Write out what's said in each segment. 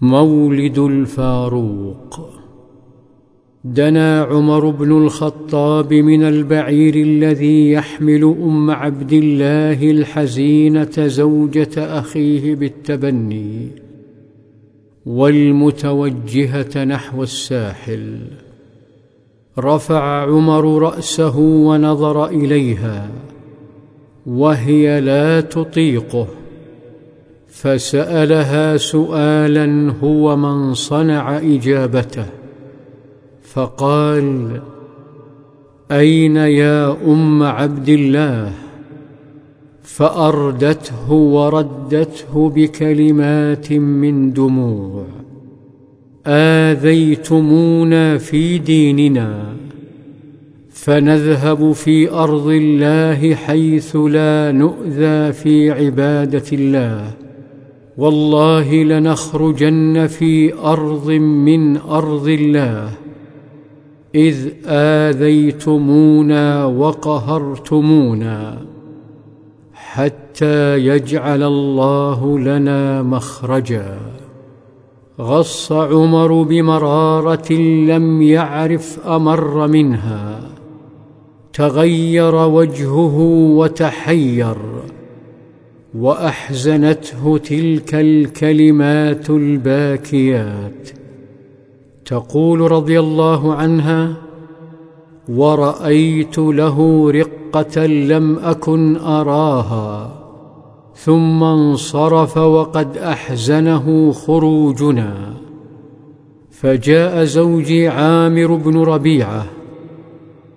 مولد الفاروق. دنا عمر بن الخطاب من البعير الذي يحمل أم عبد الله الحزينة زوجة أخيه بالتبني والمتوجهة نحو الساحل. رفع عمر رأسه ونظر إليها وهي لا تطيقه. فسألها سؤالا هو من صنع إجابته فقال أين يا أم عبد الله؟ فأردته وردته بكلمات من دموع آذيتمونا في ديننا فنذهب في أرض الله حيث لا نؤذى في عبادة الله. والله لنخرجن في أرض من أرض الله. إذ آذيتمونا وقهرتمونا حتى يجعل الله لنا مخرجا. غص عمر بمرارة لم يعرف أمر منها. تغير وجهه وتحير. وأحزنته تلك الكلمات الباكيات. تقول رضي الله عنها ورأيت له رقة لم أكن أراها ثم انصرف وقد أحزنه خروجنا. فجاء زوجي عامر بن ربيعة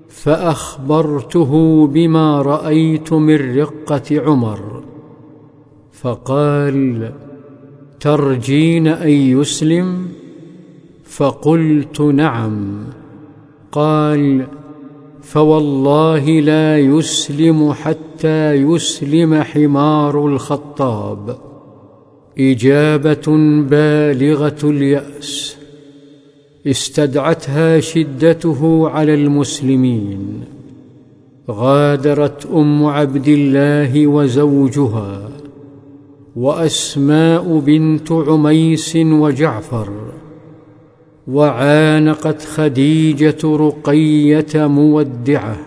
فأخبرته بما رأيت من رقة عمر. فقال ترجين أن يسلم؟ فقلت نعم. قال فوالله لا يسلم حتى يسلم حمار الخطاب. إجابة بالغة اليأس. استدعتها شدته على المسلمين. غادرت أم عبد الله وزوجها. وأسماء بنت عميس وجعفر وعانقت خديجة رقية مودعة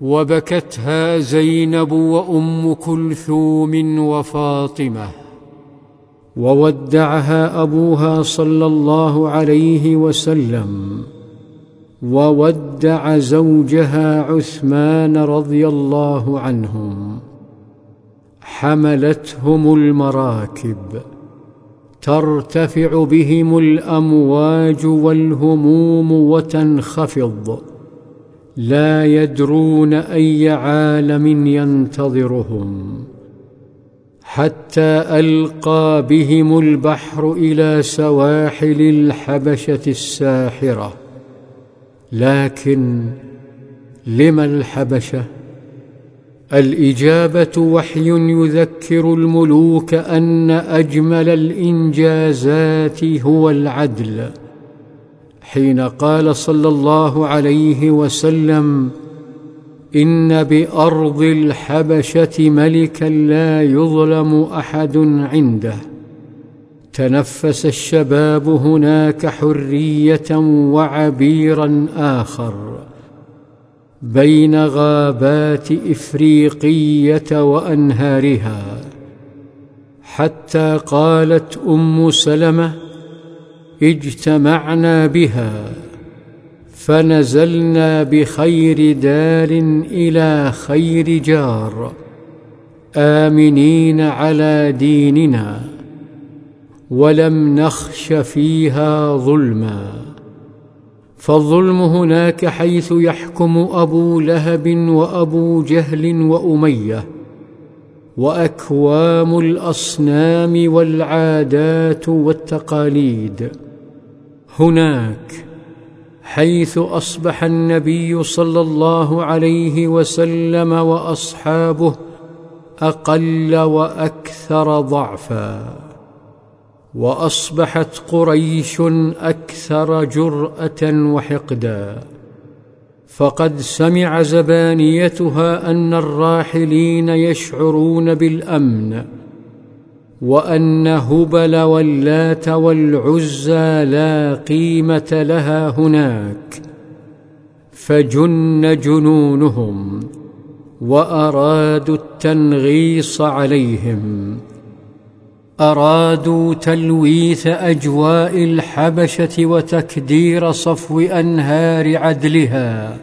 وبكتها زينب وأم كلثوم وفاطمة وودعها أبوها صلى الله عليه وسلم وودع زوجها عثمان رضي الله عنهم. حملتهم المراكب ترتفع بهم الأمواج والهموم وتنخفض. لا يدرون أي عالم ينتظرهم. حتى ألقى بهم البحر إلى سواحل الحبشة الساحرة. لكن لم الحبشة الإجابة وحي يذكر الملوك أن أجمل الإنجازات هو العدل. حين قال صلى الله عليه وسلم إن بأرض الحبشة ملكا لا يظلم أحد عنده. تنفس الشباب هناك حرية وعبيرا آخر. بين غابات إفريقية وأنهارها. حتى قالت أم سلمة اجتمعنا بها فنزلنا بخير دار إلى خير جار آمنين على ديننا ولم نخش فيها ظلما. فالظلم هناك حيث يحكم أبو لهب وأبو جهل وأمية وأكوام الأصنام والعادات والتقاليد. هناك حيث أصبح النبي صلى الله عليه وسلم وأصحابه أقل وأكثر ضعفا. وأصبحت قريش أكثر جرأة وحقدا. فقد سمع زبانيتها أن الراحلين يشعرون بالأمن وأن هبل واللات والعزى لا قيمة لها هناك. فجن جنونهم وأرادوا التنغيص عليهم. أرادوا تلويث أجواء الحبشة وتكدير صفو أنهار عدلها.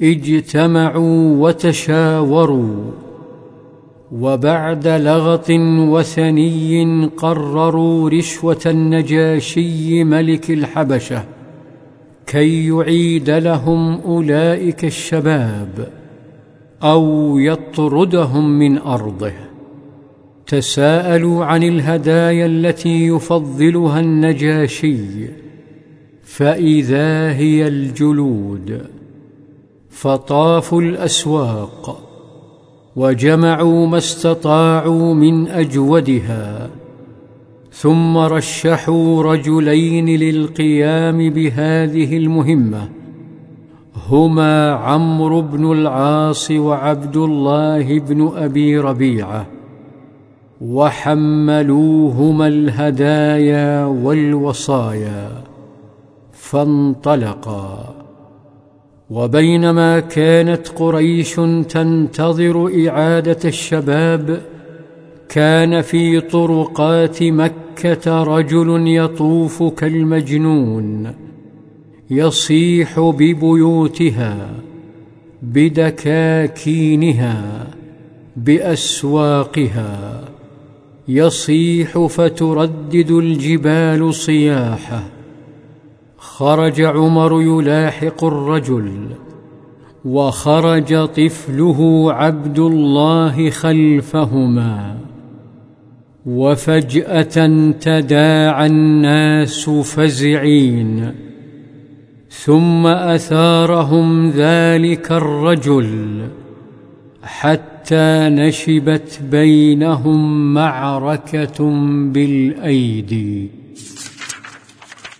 اجتمعوا وتشاوروا وبعد لغط وثني قرروا رشوة النجاشي ملك الحبشة كي يعيد لهم أولئك الشباب أو يطردهم من أرضه. تساءلوا عن الهدايا التي يفضلها النجاشي فإذا هي الجلود فطافوا الأسواق وجمعوا ما استطاعوا من أجودها ثم رشحوا رجلين للقيام بهذه المهمة هما عمرو بن العاص وعبد الله بن أبي ربيعة. وحملوهما الهدايا والوصايا فانطلقا. وبينما كانت قريش تنتظر إعادة الشباب كان في طرقات مكة رجل يطوف كالمجنون يصيح ببيوتها بدكاكينها بأسواقها. يصيح فتردد الجبال صياحه خرج عمر يلاحق الرجل وخرج طفله عبد الله خلفهما. وفجأة تداعى الناس فزعين. ثم أثارهم ذلك الرجل حتى نشبت بينهم معركة بالأيدي.